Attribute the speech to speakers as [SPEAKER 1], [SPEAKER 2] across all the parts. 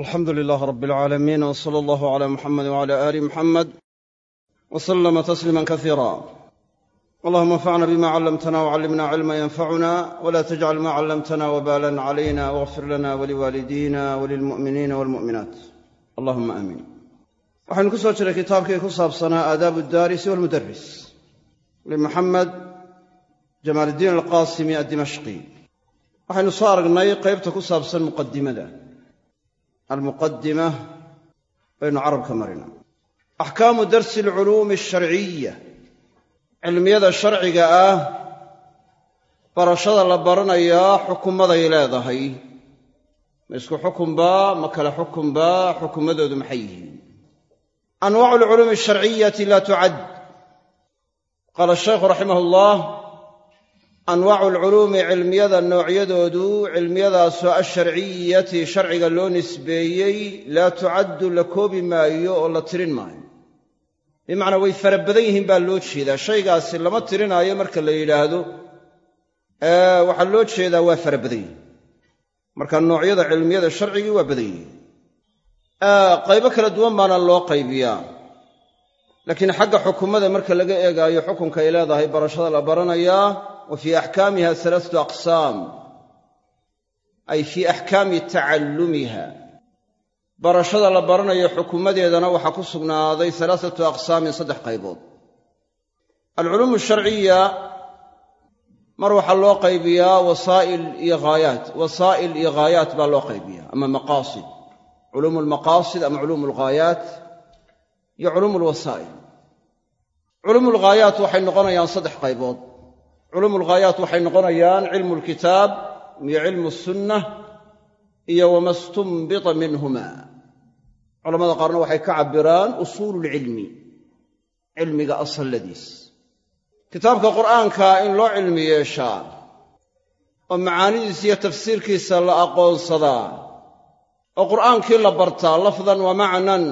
[SPEAKER 1] alxamdu lilaah rab alcaalamiin w sala allahu cala muxamedi wcala aali muxamed w salama tasliima kasiira allahuma anfacna bima callamtana wcallimna cilma yanfacuna wla tajcal ma callamtana wbalan calayna wاغfir lana waliwaalidina walilmu'miniina walmu'minaat allahuma aamiin waxaynu ku soo jiray kitaabkii ku saabsanaa aadaabu daarisi walmudaris limuxamed jamaaliddiin alqaasimi addimashqi. Waxaynu soo aragnay qaybta ku saabsan muqadimada almuqadima baynu carabka marina axkaamu darsi alculuumi alsharciya cilmiyada sharciga ah barashada la baranayaa xukumaday leedahay ma isku xukunba ma kale xukunba xukumadoodu maxay yihiin anwaacu alculuumi alsharciyati laa tucad qaala shaykhu raximah allah anwaacu alculuumi cilmiyada noocyadoodu cilmiyadaasoo alsharciyati sharciga loo nisbeeyey laa tucaddu la koobi maayo oo la tirin maayo. Bimacnaa way fara badan yihiin baa loo jeedaa. Shaygaasi lama tirinaayo marka la yidhaahdo. Waxaa loo jeedaa waa fara badan yihiin marka noocyada cilmiyada sharcigii waa badan yihiin. Qaybo kala duwan baana loo qaybiyaa. Laakiin xagga xukumada marka laga eegaayo xukunka ay leedahay barashada la baranayaa wa fii axkaamiha alaasatu aqsaam ay fii axkaami tacallumiha barashada la baranayo xukumadeedana waxaa ku sugnaaday alaasatu aqsaamin saddex qaybood alculuum alsharciya mar waxaa loo qaybiyaa wasaa'il iyo haayaat wasaa'il iyo haayaat baa loo qaybiyaa ama maqaasid culuum almaqaasid ama culuum alghaayaat iyo culuum alwasaa'il culuum alghaayaat waxay noqonayaan saddex qaybood culuum alghaayaat waxay noqonayaan cilmu alkitaab iyo cilmu sunna iyo wama stunbita minhuma. Culamada qaarna waxay ka cabbiraan usuulu lcilmi cilmiga asalladiis. Kitaabka qur'aanka in loo cilmi yeeshaa oo macaanidiisa iyo tafsiirkiisa la aqoonsadaa oo qur'aankii la bartaa lafdan wa macnan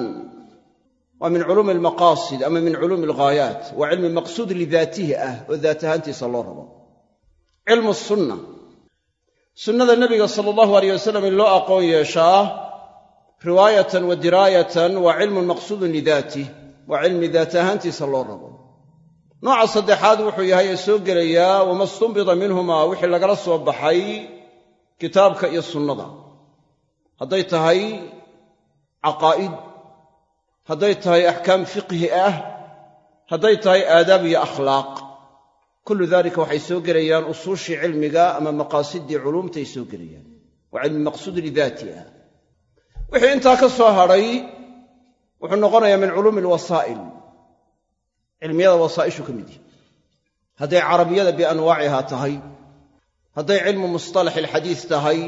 [SPEAKER 1] waa min culuumi almaqaasid ama min culuumi alghaayaat waa cilmi maqsuud lidaatihi ah oo daat ahaantiisa loo rabo. Cilmu sunna. Sunnada nebiga sala allahu aleyh wasalam in loo aqoon yeeshaa riwaayatan wa diraayatan waa cilmun maqsuudun lidaatih waa cilmi daat ahaantiisa loo rabo. Nooca saddexaad wuxuu yahay ee soo gelayaa wama stunbita minhumaa wixii lagala soo baxay kitaabka iyo sunnada. Hadday tahay hadday tahay axkaam fiqhi ah hadday tahay aadaab iyo akhlaaq. Kullu dalika waxay soo gelayaan usuushii cilmiga ama maqaasidii culuumtay soo gelayaan. Waa cilmi maqsuud lidaati ah. Wixii intaa ka soo hadhay wuxuu noqonayaa min culuumi alwasaa'il. Cilmiyada wasaa'ishu ka mid yihi hadday carabiyada bianwaaciha tahay hadday cilmu mustalax alxadiis tahay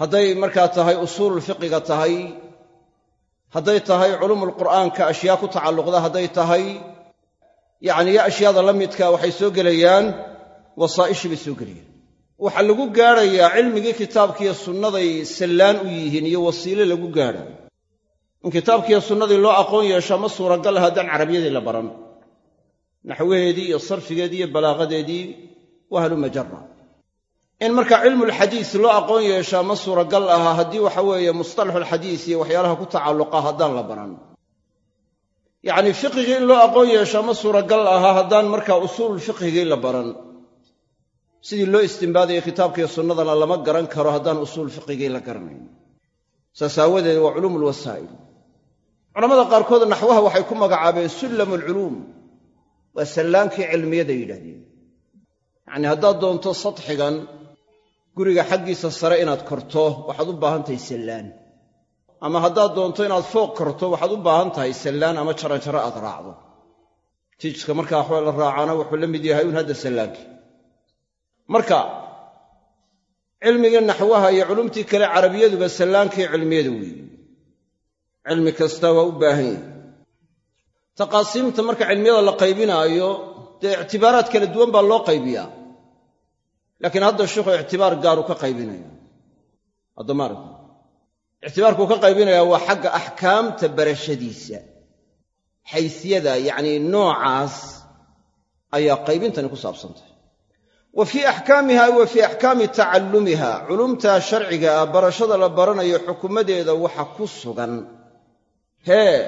[SPEAKER 1] hadday markaa tahay usuululfiqiga tahay hadday tahay culuumulqur'aanka ashyaa ku tacalluqda hadday tahay yacni yo ashyaada la midka waxay soo gelayaan wasaa'ishii bay soo gelayaan. Waxaa lagu gaadhayaa cilmigii kitaabkiiyo sunnaday sallaan u yihiin iyo wasiile lagu gaadhayo in kitaabkiiyo sunnadii loo aqoon yeeshaa ma suuragal haddaan carabiyadii la baran. Naxwaheedii iyo sarfigeedii iyo balaaqadeedii wahlu majara in marka cilmulxadiis loo aqoon yeeshaa ma suuragal aha haddii waxa weeye mustalaxulxadiis iyo waxyaalaha ku tacalluqa haddaan la baran. Yacnii fiqigii in loo aqoon yeeshaa ma suuragal aha haddaan markaa usuululfiqhigii la baran. Sidii loo istimbaadayo kitaabkiiyo sunnadana lama garan karo haddaan usuul fiqigii la garanayn. Saas waa culuum alwasaa'il culamada qaarkood naxwaha waxay ku magacaabeen sullamu alculuum waa sallaankii cilmiyada yidhahdeen yacnii haddaad doonto sadxigan guriga xaggiisa sare inaad korto waxaad u baahan tahay sallaan ama haddaad doonto inaad fooq korto waxaad u baahan tahay sallaan ama jaranjaro aad raacdo. Tiijka markaa waxba la raacana wuxuu la mid yahay un hadda sallaankii marka cilmigii naxwaha iyo culumtii kale carabiyaduba sallaankii cilmiyada weeye cilmi kasta waa u baahan yahay. Taqaasiimta marka cilmiyada la qaybinaayo dee ictibaaraad kala duwan baa loo qaybiyaa laakiin hadda sheikhu ictibaar gaaru ka qaybinaya. Haddamaarag ictibaarkuu ka qaybinayaa waa xagga axkaamta barashadiisa. Xaysiyada yacnii noocaas ayaa qaybintani ku saabsantahy wa fii axkaamiha wa fii axkaami tacallumiha culumtaa sharciga ah barashada la baranayo xukumadeeda waxa ku sugan. Hee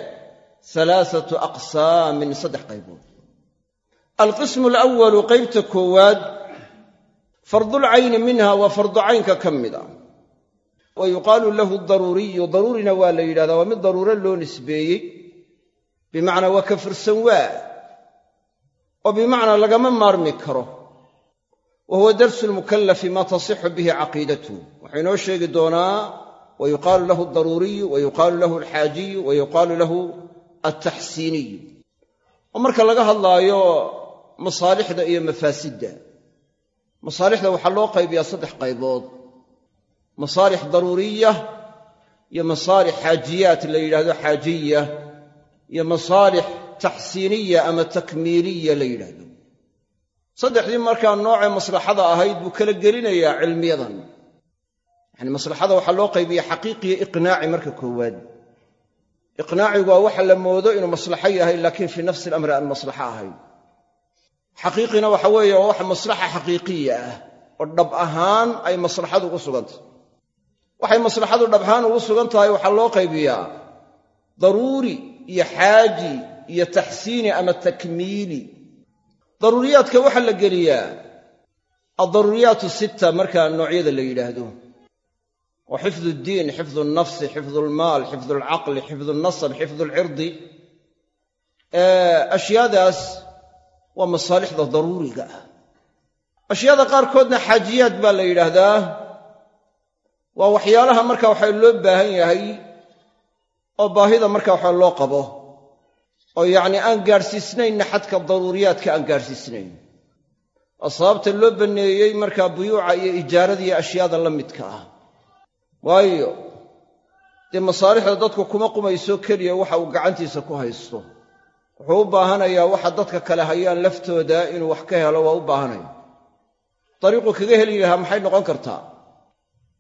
[SPEAKER 1] alaasatu aqsaamin saddex qaybood. Alqismu alawalu qaybta koowaad fardulcayni minha waa fardu caynka ka mid a. Wa yuqaalu lahu daruuriyu daruurina waa la yidhahdaa waa mid daruuro loo nisbeeyey. Bimacnaa waa ka fursan waa oo bimacnaa lagama maarmi karo. Wa huwa darsu lmukallafi maa tasixu bihi caqiidatuhu wuxuu inoo sheegi doonaa wa yuqaalu lahu daruuriyu wa yuqaalu lahu alxaajiyu wa yuqaalu lahu altaxsiiniyu. Oo marka laga hadlaayo masaalixda iyo mafaasidda masaalixda waxaa loo qaybiyaa saddex qaybood. Masaalix daruuriya iyo masaalix xaajiyaat la yidhahdo xaajiya iyo masaalix taxsiiniya ama takmiiliya la yidhaahdo. Saddexdii markaa noocee maslaxada ahayd buu kala gelinayaa cilmiyadan. Yacni maslaxada waxaa loo qaybiya xaqiiqiyo iqnaaci marka koowaad. Iqnaacigu waa waxa la moodo inuu maslaxo yahay laakiin fii nafsi alamri aan maslaxo ahayn xaqiiqina waxa weeye waa wax maslaxa xaqiiqiya ah oo dhab ahaan ay maslaxadu ugu sugantah waxay maslaxadu dhab ahaan ugu sugan tahay waxaa loo qaybiyaa daruuri iyo xaaji iyo taxsiini ama takmiili. Daruuriyaadka waxaa la geliyaa addaruuriyaatu sitta markaa noocyada la yidhaahdo. Wa xifdu ddiin xifdu alnafsi xifdu almaal xifdu alcaqli xifdu alnasab xifdu alcirdi ashyaadaas waa masaalixda daruuriga ah. Ashyaada qaarkoodna xaajiyaad baa la yidhaahdaa. Waa waxyaalaha marka waxa loo baahan yahay oo baahida marka waxa loo qabo. Oo yacni aan gaadhsiisnaynna xadka daruuriyaadka aan gaadhsiisnayn. Waa sababta loo banneeyey markaa buyuuca iyo ijaaradiiyo ashyaada la midka ah. Waayo dee masaalixda dadku kuma qumayso keliya waxa uu gacantiisa ku haysto wuxuu u baahanayaa waxa dadka kale hayaan laftooda inuu wax ka helo waa u baahanaya dariiqu kaga heli lahaa maxay noqon kartaa?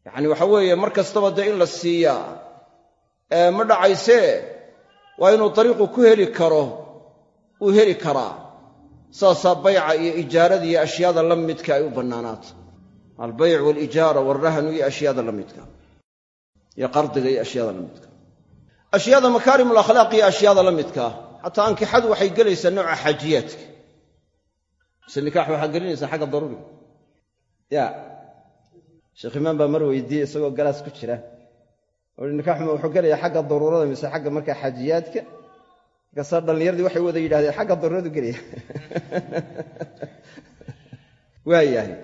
[SPEAKER 1] Yacni waxa weeye mar kastaba dee in la siiyaa ma dhacaysee? Waa inuu dariiqu ku heli karo uu heli karaa. Saasaa bayca iyo ijaarada iyo ashyaada la midka ay u bannaanaata. Albayc waalijaara waalrahnu iyo ashyaada la midka. Iyo qardiga iyo ashyaada la midka. Ashyaada makaarim alakhlaaq iyo ashyaada la midka xataa ankixadu waxay gelaysaa nooca xaajiyaadka mise nikaax waxaa gelinaysaa xagga daruuriga. Ya sheekh imaan baa mar weydiiyey isagoo galaas ku jira. Ui nikaxuma wuxuu gelayaa xagga daruurada mise xagga markaa xaajiyaadka markaasaa dhallinyaradii waxay wada yidhahdeen xagga daruuradu gelaya waayahay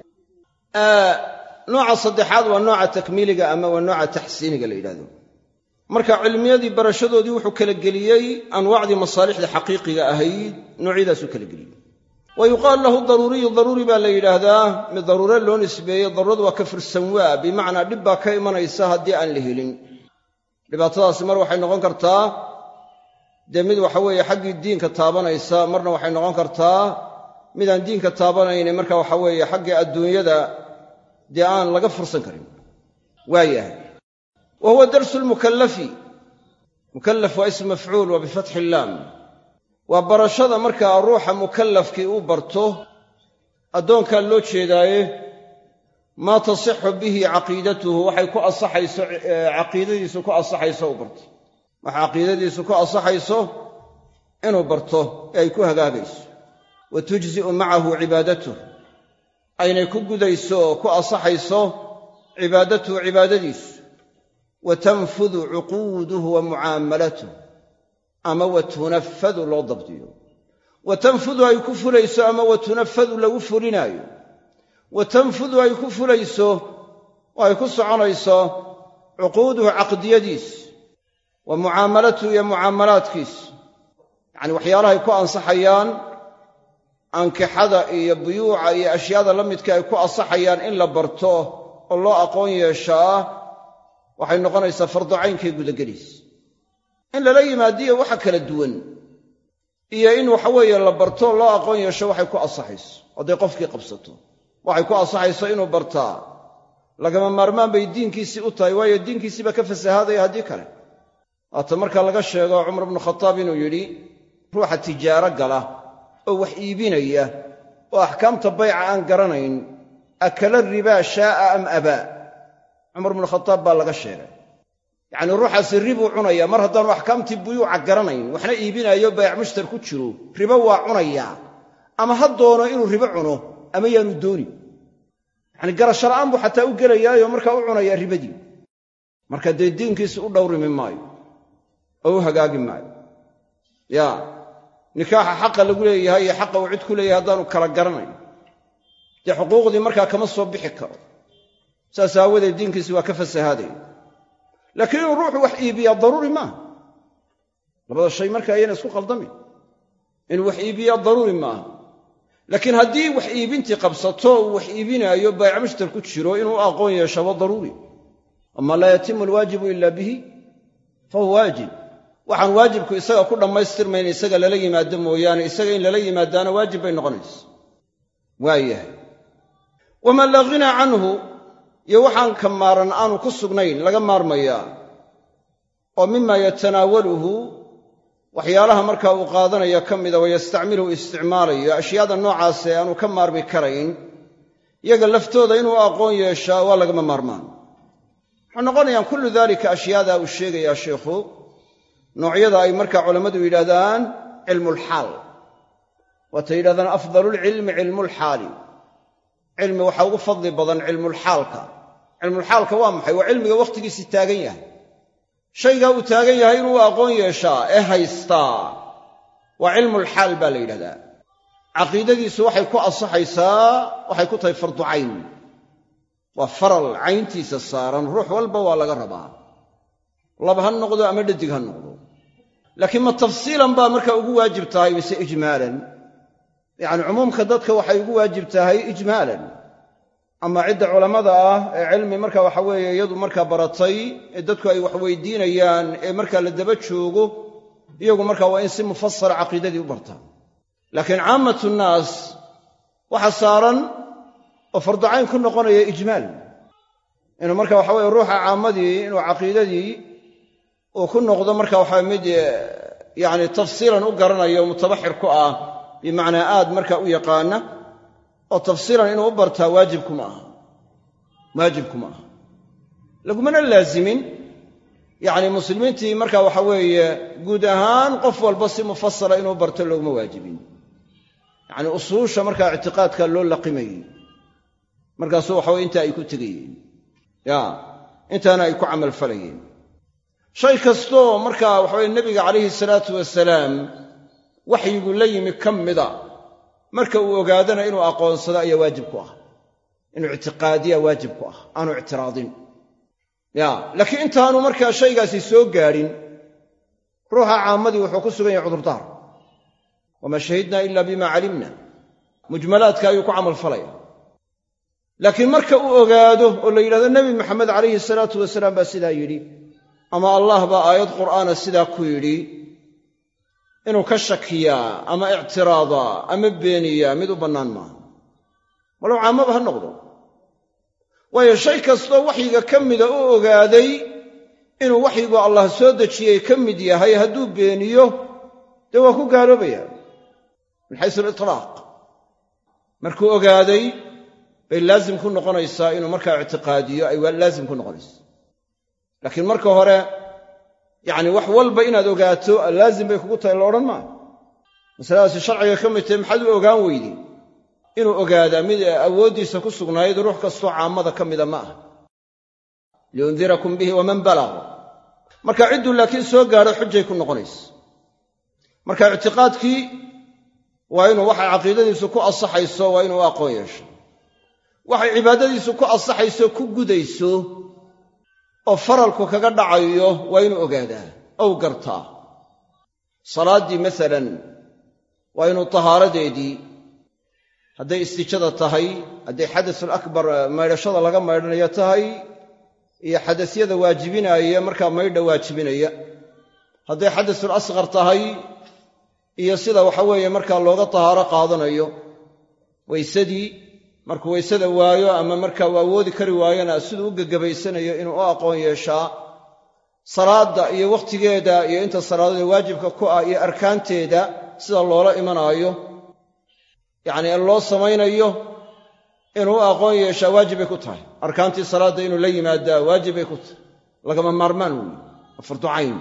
[SPEAKER 1] nooca saddexaad waa nooca takmiiliga ama waa nooca taxsiiniga la yidhahdo marka cilmiyadii barashadoodii wuxuu kala geliyey anwaacdii masaalixda xaqiiqiga ahayd noocyadaasuu kala geliyey. Wa yuqaalu lahu daruuriyu daruuri baa la yidhaahdaa mid daruure loo nisbeeyey daruuradu waa ka fursan waa bimacnaa dhib baa ka imanaysa haddii aan la helin. Dhibaatadaasi mar waxay noqon kartaa dee mid waxa weeye xaggii diinka taabanaysa marna waxay noqon kartaa midaan diinka taabanaynin marka waxa weeye xaggii adduunyada dee aan laga fursan karin. Waayahay wa huwa darsu lmukallafi mukallaf waa ismu mafcuul waa bifatxi illaam waa barashada markaa ruuxa mukallafkii uu barto addoonkaa loo jeedaaye maa tasixu bihi caqiidatuhu waxay ku asaxayso caqiidadiisu ku asaxayso u barto waxa caqiidadiisu ku asaxayso inuu barto ee ay ku hagaagayso wa tujzi'u macahu cibaadatuh aynay ku gudayso oo ku asaxayso cibaadatuhu cibaadadiisu wa tanfudu cuquuduhu wa mucaamalatuh ama wa tunafadu loo dabdiyo wa tanfudu ay ku fulayso ama wa tunafadu lagu fulinaayo wa tanfudu ay ku fulayso oo ay ku soconayso cuquuduhu caqdiyadiis wa mucaamalatuhu iyo mucaamalaadkiis yacani waxyaalahay ku ansaxayaan ankixada iyo buyuuca iyo ashyaada la midka ay ku ansaxayaan in la barto oo loo aqoon yeeshaa waxay noqonaysaa fardu caynkay in lala yimaadiyo waxa kala duwan iyo in waxaweeye la barto loo aqoon yeesho waxay ku ansaxayso hadday qofkii qabsato. Waxay ku ansaxayso inuu bartaa. Lagama maarmaan bay diinkiisii u tahay waayo diinkiisiiba ka fasahaadaya haddii kale. Waata marka laga sheego cumar bnu khataab inuu yidhi ruuxa tijaaro gala oo wax iibinaya oo axkaamta bayca aan garanayn akala ribaa shaa'a am abaa cumar bnu khataab baa laga sheegay. Yacnii ruuxaasi ribuu cunaya mar haddaanu axkaamtii buyuuca garanayn waxna iibinaayo bayc mushtar ku jiro ribo waa cunayaa ama ha doono inuu ribo cuno ama yaanu dooni. Yacni garasho la'aan buu xataa u gelayaayo markaa u cunayaa ribadii. Marka dee diinkiisi u dhowrimi maayo oo u hagaagi maayo. Ya nikaaxa xaqa lagu leeyahay iyo xaqa uu cid ku leeyahay haddaanu kala garanayn. Dee xuquuqdii markaa kama soo bixi karo saas aawadeed diinkiisi waa ka fasahaadaya laakiin inuu ruuxu wax iibiyaa daruuri maaha labada shay marka ayayna isku qaldamin inuu wax iibiyaa daruuri maaha laakiin haddii wax iibintii qabsato uu wax iibinaayo bayc mushtar ku jiro inuu u aqoon yeeshaba daruuri. Ama laa yatimu alwaajibu ila bihi fahuwa waajib. Waxaan waajibku isaga ku dhammaystirmayn isaga lala yimaado mooyaane isaga in lala yimaadaana waajib bay noqonaysa. Waayahay waman laa ghinaa canhu iyo waxaan ka maaran aanu ku sugnayn laga maarmayaa oo mima yatanaawaluhu waxyaalaha markaa uu qaadanaya ka mida wayastacmiluhu isticmaalayo ashyaada noocaasee aanu ka maarmi karayn iyaga laftooda inuu aqoon yeeshaa waa lagama maarmaan. Waxay noqonayaan kullu daalika ashyaadaa uu sheegayaa sheikhu noocyada ay markaa culammadu yidhahdaan cilmulxaal waatay yidhahdaan afdalulcilmi cilmulxaali cilmi waxaa ugu fadli badan cilmulxaalka cilmulxaalka waa maxay? Waa cilmiga wakhtigiisii taagan yahay. Shaygaa uu taagan yahay inuu aqoon yeeshaa ee haystaa. Waa cilmulxaal baa la yidhahdaa. Caqiidadiisu waxay ku ansaxaysaa waxay ku tahay fardu cayn. Waa faral cayntiisa saaran ruux walba waa laga rabaa. Lab ha noqdo ama dhadig ha noqdo. Laakiin ma tafsiilan baa markaa ugu waajib tahay mise ijmaalan? Yacni cumuumka dadka waxay ugu waajib tahay ijmaalan ama cidda culammada ah ee cilmi marka waxa weeye iyadu markaa baratay ee dadku ay wax weydiinayaan ee markaa la daba joogo iyagu markaa waa in si mufasala caqiidadii u bartaan laakiin caamatu nnaas waxa saaran oo farducayn ku noqonaya ijmaal. Inuu marka waxa weye ruuxa caammadii inuu caqiidadii uu ku noqdo marka waxaa mid yacni tafsiilan u garanayo mutabaxir ku ah bimacnaa aad marka u yaqaana oo tafsiilan inuu u bartaa waajibkuma aha. Waajibkuma aha. Lagumana laazimin yacni muslimiintii marka waxa weeye guud ahaan qof walba si mufasala inuu barto looguma waajibin. Yacni usuusha markaa ictiqaadka loo laqimayey. Markaasuu waxaweye intaa ay ku tegayeen. Ya intaana ay ku camalfalayeen shay kastoo markaa waxaweye nebiga calayhi salaatu wasalaam waxyigu la yimi ka mida marka uu ogaadana inuu aqoonsado ayaa waajib ku ah. Inuu ictiqaadiya waajib ku ah. Aanu ictiraadin. Ya laakiin intaanu markaa shaygaasi soo gaadhin ruuxa caammadii wuxuu ku sugan yahay cudurdaar. Wamaa shahidnaa ila bima calimna. Mujmalaadka ayuu ku camalfalaya laakiin marka uu ogaado oo la yidhahdo nebi maxamed calayhi salaatu wasalaam baa sidaa yidhi ama allah baa aayad qur'aana sidaa ku yidhi inuu ka shakiyaa ama ictiraadaa ama beeniyaa mid u bannaan maaha. Walow caamaba ha noqdo. Waayo shay kastoo waxyiga ka mida u ogaaday inuu waxyigu allah soo dejiyey ka mid yahay hadduu beeniyo dee waa ku gaaloobaya min xaysu aliطlaaq markuu ogaaday bay laazim ku noqonaysaa inuu markaa ictiqaadiyo ay laazim ku noqonaysa. Laakiin marka hore yacni wax walba inaad ogaato laazim bay kugu tahay la odhan maayo. Masaladaasi sharciga ka mid tahay maxaad u ogaan weydi? Inuu ogaadaa mid awooddiisa ku sugnayd ruux kastoo caammada ka mida ma aha. Liyundirakum bihi waman balaq marka cidduu laakiin soo gaadho xujay ku noqonaysa marka ictiqaadkii waa inuu waxay caqiidadiisu ku ansaxayso waa inuu aqoon yeesho. Waxay cibaadadiisu ku ansaxayso ku gudayso oo faralku kaga dhacayo waa inuu ogaadaa ow gartaa. Salaaddii masalan waa inuu tahaaradeedii hadday istijada tahay hadday xadasul akbar maydhashada laga maydhanayo tahay iyo xadasyada waajibinaaya markaa maydha waajibinaya. Hadday xadasul asqar tahay iyo sida waxa weeye markaa looga tahaaro qaadanayo waysadii markuu waysada waayo ama markaa uu awoodi kari waayona siduu u gegabaysanayo inuu u aqoon yeeshaa salaadda iyo wakhtigeeda iyo inta salaadada waajibka ku ah iyo arkaanteeda sida loola imanaayo. Yacni ee loo samaynayo inuu u aqoon yeeshaa waajib bay ku tahay. Arkaantii salaadda inuu la yimaadaa waajib bay ku tahay. Lagama maarmaan weeye.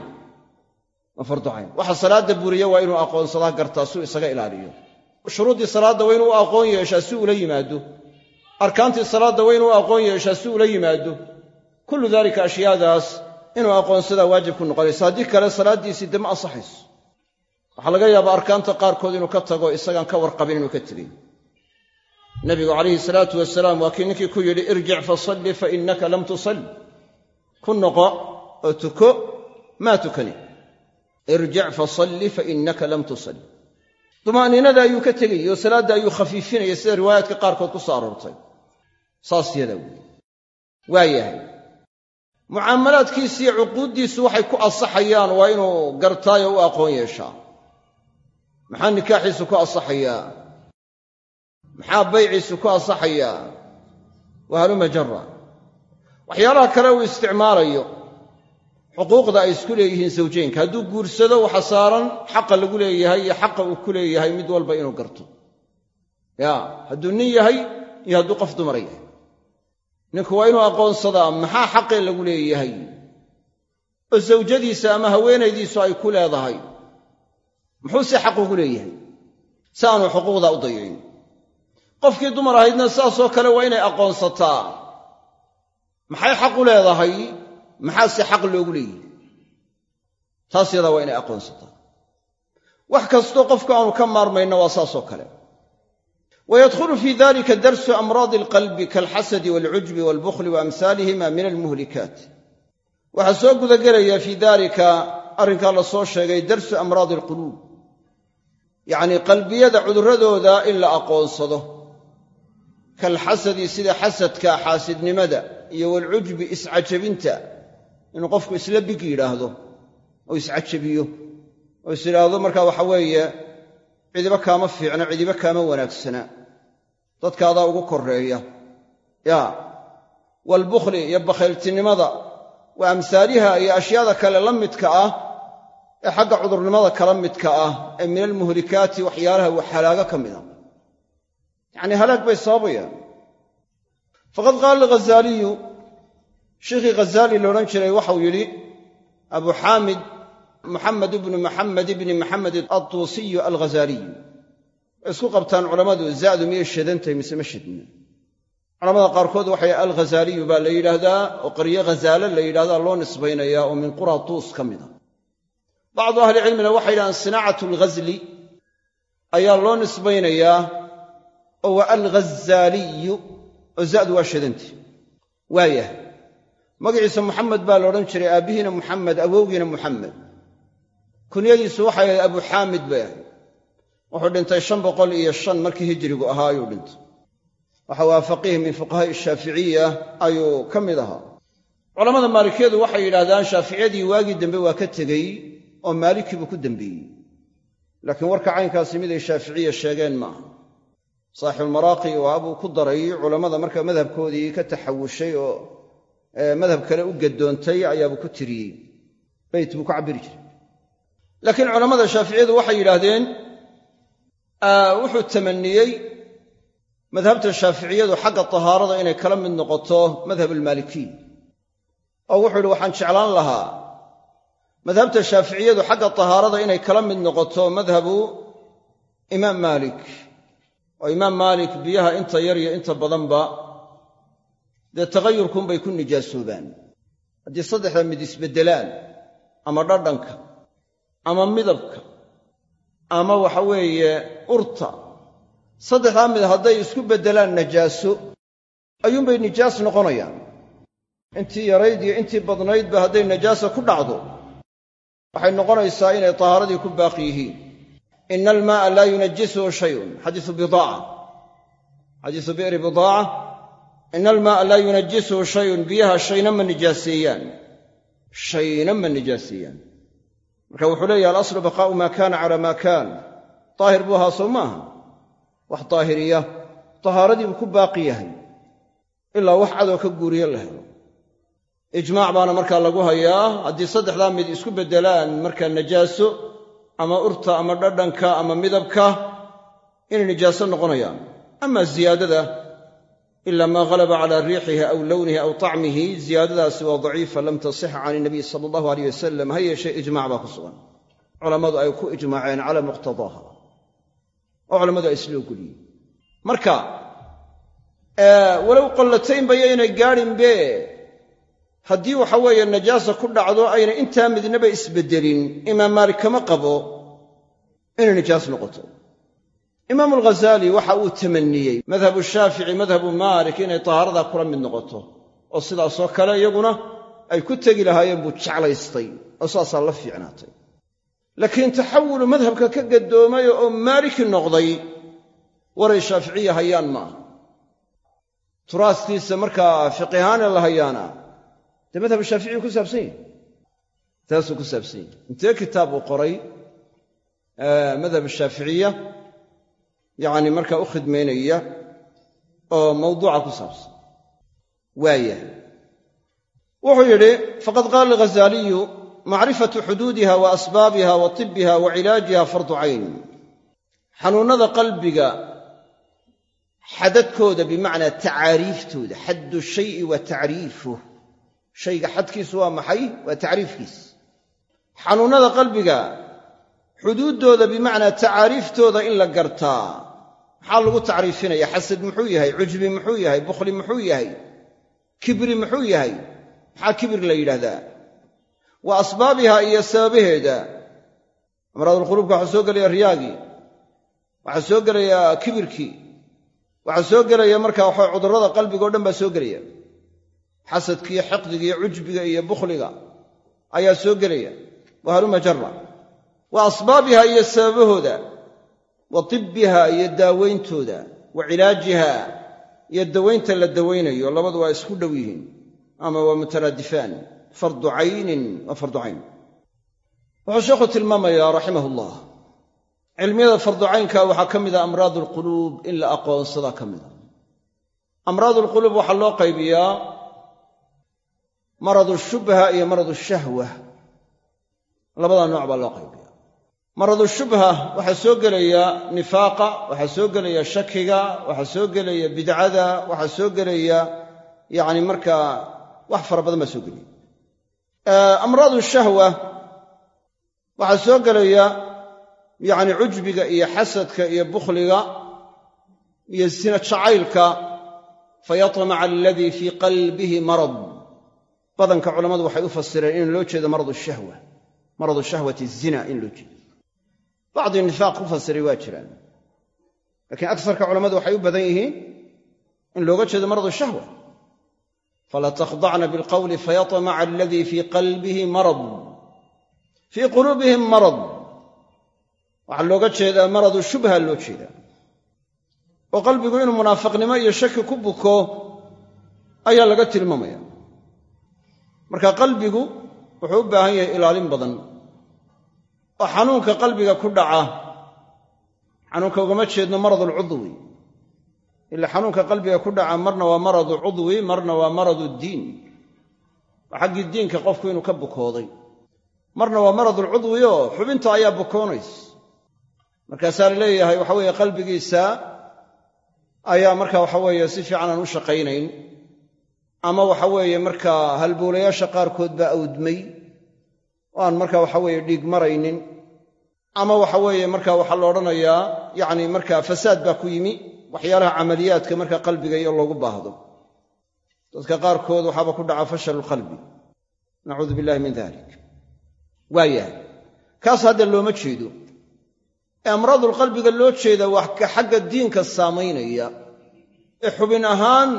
[SPEAKER 1] Waa farducayn waxa salaadda buriya waa inuu aqoonsadaa gartaa suu isaga ilaaliyo. Shuruuddii salaadda waa inuu u aqoon yeeshaa si ula yimaado arkaantii salaadda waa inuu aqoon yeeshaa si ula yimaado. Kullu daalika ashyaadaas inuu aqoonsadaa waajib ku noqonaysa haddii kale salaaddiisii de ma ansaxayso. Waxaa laga yaabaa arkaanta qaarkood inuu ka tago isagaan ka warqabin inuu ka tegay nabigu calayhi salaatu wasalaam waa kii ninkii ku yidhi irjic fasalli fa innaka lam tusalli. Ku noqo oo tuko maa tukani. Irjic fasalli fa innaka lam tusalli. Dumaaniinada ayuu ka tegayey oo salaadda ayuu khafiifinayay sida riwaayaadka qaarkood ku saas yadaa weeye waa yahay mucaamalaadkiisiiyo cuquuddiisu waxay ku ansaxayaan waa inuu gartaayo u aqoon yeeshaa. Maxaa nikaaxiisu ku ansaxayaa maxaa bayciisu ku ansaxayaa waa haluma jara waxyaalaha kale uu isticmaalayo xuquuqda ay isku leeyihiin sawjeynka hadduu guursado waxa saaran xaqa lagu leeyahay iyo xaqa uu ku leeyahay mid walba inuu garto. Ya hadduu nin yahay iyo hadduu qof dumara yahay ninku waa inuu aqoonsadaa maxaa xaqee lagu leeyahay? Oo sawjadiisa ama haweenaydiisu ay ku leedahay. Muxuu si xaq ugu leeyahay? Si aanu xuquuqda u dayicin qofkii dumar ahaydna saasoo kale waa inay aqoonsataa. Maxay xaq u leedahay? Maxaa si xaq loogu leeyahay? Taas yadaa waa inay aqoonsataa. Wax kastoo qofku aanu ka maarmayna waa saasoo kale wydkhulu fi dalika darsu amraadi alqalbi kaalxasadi walcujbi walbukhli wa amhaalihima min almuhlikaat waxaa soo gudagelaya fii dalika arrinkaa la soo sheegay darsu amraadi alquluub yacnii qalbiyada cudurradooda in la aqoonsado kaalxasadi sida xasadka xaasidnimada iyo walcujbi iscajabinta inuu qofku isla big yidhaahdo oo iscajabiyo oo is yidhaahdo markaa waxa weeye cidiba kaama fiicna cidiba kaama wanaagsana dadkaadaa ugu koreeya ya waalbukhli iyo bakhayltinimada wa amhaaliha iyo ashyaada kale la midka ah ee xagga cudurnimada kala midka ah ee min almuhlikaati waxyaalaha wax halaaga ka mida. Yacnii halaag bay sababayaan. Faqad qaala alghazaaliyu sheikhii ghazaali laodhan jiray waxau yidhi abu xaamid muxamed ibnu maxamed ibni maxamed altuusiyu alghazaaliyu way isku qabtaan culammadu zaadu miyay shadantahay mise ma shadna culamada qaarkood waxay alghazaaliyu baa la yidhaahdaa oo qaryo ghazaale la yidhahdaa loo nisbaynayaa oo min qura tuus ka mida. Bacdu ahlicilmina waxay yidhahdaan sinaacatu alghazli ayaa loo nisbaynayaa oo waa alghazaaliyu oo za'du waa shadantay waayah magaciisa muxamed baa la odhan jiray aabbihiina muxamed awowgiina muxamed kunyadiisu waxay ahayd abu xaamid bay ahayd wuxuu dhintay shan boqol iyo shan markii hijirigu ahaa ayuu dhintay. Waxa waa faqiih min fuqahaa'i shaaficiya ayuu ka mid ahaa. Culammada maalikiyadu waxay yidhahdaan shaaficiyadii waagii dambe waa ka tegey oo maalikii buu ku dembeeyey laakiin warka caynkaasi miday shaaficiya sheegeen maaha saaxibulmaraaqi waa buu ku daray culammada marka madhabkoodii ka taxawushay oo madhab kale u gadoontay ayaabuu ku tiriyey. Beyt buu ku cabbiri jiray. Laakiin culammada shaaficiyadu waxay yidhaahdeen wuxuu tamaniyey madhabta shaaficiyadu xagga tahaarada inay kala mid noqoto madhab almaalikiy oo wuxuu yidhi waxaan jeclaan lahaa madhabta shaaficiyadu xagga tahaarada inay kala mid noqoto madhabu imaam maalik. Oo imaam maalik biyaha inta yar iyo inta badanba dee taghayurkunbay ku nijaasoobaan haddii saddexda mid isbeddelaan ama dhadhanka ama midabka ama waxa weeye urta. Saddexdaa mid hadday isku beddelaan najaaso ayuunbay nijaas noqonayaan. Intii yarayd iyo intii badnaydba hadday najaasa ku dhacdo waxay noqonaysaa inay tahaaradii ku baaqi yihiin. Ina almaa'a laa yunajisuhu shayun. Xadiisu bidaaca xadiisu bi'ri bidaaca ina almaa'a laa yunajisuhu shayun. Biyaha shayna ma nijaaseeyaan shayna ma nijaaseeyaan marka wuxuu leeyahay alaslu baqaa'u maa kaana calaa maa kaan daahir buu ahaa soo maaha. Wax daahiriya tahaaradii buu ku baaqi yahay ilaa wax cadoo ka guuriye la helo. Ijmaac baana markaa lagu hayaa haddii saddexdaa mid isku beddelaan markaa najaaso ama urta ama dhadhanka ama midabka inay nijaaso noqonayaan. Ama ziyaadada ila maa halaba calaa riixihi aw lownihi aw tacmihi ziyaadadaasi waa daciifa lam tasix can inabiy sala allahu aleyh wasalam ha yeeshee ijmac baa ku sugan culammadu ay ku ijmaaceen calaa muqtadaaha oo culammadu ay isla ogolyihin marka walow qollataynba yaynay gaadhinbe haddii waxa weeye najaasa ku dhacdo ayna intaa midnaba isbeddelin imaam maalik kama qabo inay nijaas noqoto imaamu alghazaali waxa uu tamaniyey madhabu shaafici madhabu maalik inay tahaaradaa kula mid noqoto oo sidaasoo kale iyaguna ay ku tegi lahaayeen buu jeclaystay oo saasaa la fiicnaatay. Laakiin taxawulu madhabka ka gadoomay oo maaliki noqday waray shaaficiya hayaan maaha. Turaastiisa markaa fiqihaane la hayaana. Dee madhabu shaaficiyu ku saabsan yahi taasuu ku saabsan yahi intee kitaab uu qoray? Madhab yacni markaa u khidmaynaya oo mawduuca ku saabsan. Waayah wuxuu yidhi faqad qaala alghazaaliyu macrifatu xuduudiha wa asbaabiha wa tibiha wa cilaajiha fardu cayn xanuunnada qalbiga xadadkooda bimacnaa tacaariiftooda xaddu shayi wa tacriifuh shayga xadkiisu waa maxay? Waa tacriifkiis. Xanuunnada qalbiga xuduuddooda bimacnaa tacaariiftooda in la gartaa maxaa lagu tacriifinaya xasad muxuu yahay cujbi muxuu yahay bukhli muxuu yahay kibri muxuu yahay. Maxaa kibir la yidhaahdaa? Wa asbaabiha iyo sababaheeda. Amraadulquluubka waxaa soo gelaya riyaagii waxaa soo gelaya kibirkii waxaa soo gelaya markaa waxa cudurrada qalbiga o dhan baa soo gelaya xasadkiiyo xiqdiga iyo cujbiga iyo bukhliga ayaa soo gelaya wa haluma jara wa asbaabiha iyo sababahooda wa tibbiha iyo daawayntooda wa cilaajiha iyo dawaynta la dawaynayo labadu waa isku dhow yihiin ama waa mutaraadifaan fardu caynin waa fardu cayn. Wuxuu sheekhu tilmaamayaa raximah ullah cilmiyada fardu caynka waxaa ka mida amraad alquluub in la aqoonsadaa ka mida amraad alquluub waxaa loo qaybiyaa maradu shubha iyo maradu shahwa labada nooc maradu shubha waxaa soo gelaya nifaaqa waxaa soo gelaya shakiga waxaa soo gelaya bidcada waxaa soo gelaya yacni markaa wax fara badan baa soo gelaya amraadu shahwa waxaa soo gelaya yacni cujbiga iyo xasadka iyo bukhliga iyo sina jacaylka fayatmaca aladii fii qalbihi marad. Badanka culammadu waxay u fasireen in loo jeedo maradu shahwa maradu shahwati zina in loo jeedo bacdi nifaaq ku fasiray waa jiraan laakiin agsarka culammadu waxay u badan yihiin in looga jeedo maradu shahwa fala takhdacna bilqawli fayatmaca aladii fii qalbihi marad fii quluubihim marad waxaa looga jeedaa maradu shubha loo jeedaa oo qalbigu inuu munaafiqnimo iyo shaki ku buko ayaa laga tilmaamaya marka qalbigu wuxuu u baahan yahay ilaalin badan oo xanuunka qalbiga ku dhaca. Xanuunka ugama jeedno marad alcudwi ila xanuunka qalbiga ku dhaca marna waa maradu cudwi marna waa maradu diin. Waa xaggii diinka qofku inuu ka bukooday. Marna waa maradulcudwi oo xubinta ayaa bukoonays. Markaasaa la leeyahay waxa weeye qalbigiisa ayaa marka waxa weeye si fiican aan u shaqaynayn. Ama waxa weeye markaa halbowlayaasha qaarkood baa awdmay oo aan marka waxa weeye dhiig maraynin. Ama waxa weeye marka waxaa la odhanayaa yacni markaa fasaad baa ku yimi waxyaalaha camaliyaadka marka qalbiga iyo loogu baahdo. Dadka qaarkood waxaaba ku dhaca fashalulqalbi nacuudu billahi min dalik waayahay kaas hadda looma jeedo. Ee amraadulqalbiga loo jeeda wax ka xagga diinka saamaynaya ee xubin ahaan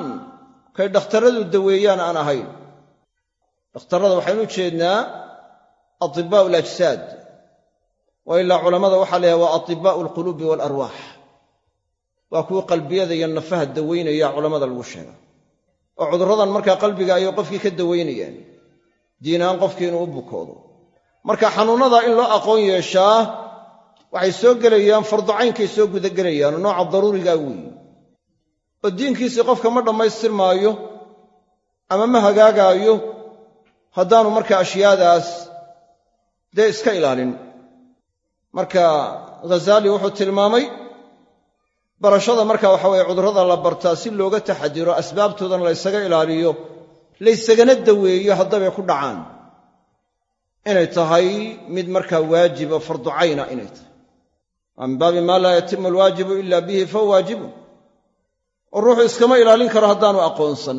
[SPEAKER 1] kay dhakhtarradu daweeyaan aan ahayn. Dhakhtarrada waxaynu u jeednaa atibaa'u alajsaad wa ilaa culammada waxaa la yahay waa atibaa'u alquluubi waalarwaax waa kuwii qalbiyada iyo nafaha daweynaya culammada lagu sheega oo cudurradan markaa qalbiga ayay qofkii ka daweynayaan diinahaan qofkii inuu u bukoodo marka xanuunnada in loo aqoon yeeshaa waxay soo gelayaan farducaynkay soo gudagelayaan oo nooca daruurigaa weeye oo diinkiisii qofka ma dhammaystir maayo ama ma hagaagaayo haddaanu marka ashyaadaas dee iska ilaalin. Marka ghazaali wuxuu tilmaamay barashada marka waxa weye cudurrada la bartaa si looga taxadiro asbaabtoodana la ysaga ilaaliyo laysagana daweeyo haddabay ku dhacaan. Inay tahay mid markaa waajibo farducayna inay tahay. Waa min baabi maa laa yatimu alwaajibu ila bihi fahuwa waajibun. Oo ruuxu iskama ilaalin karo haddaanu aqoonsan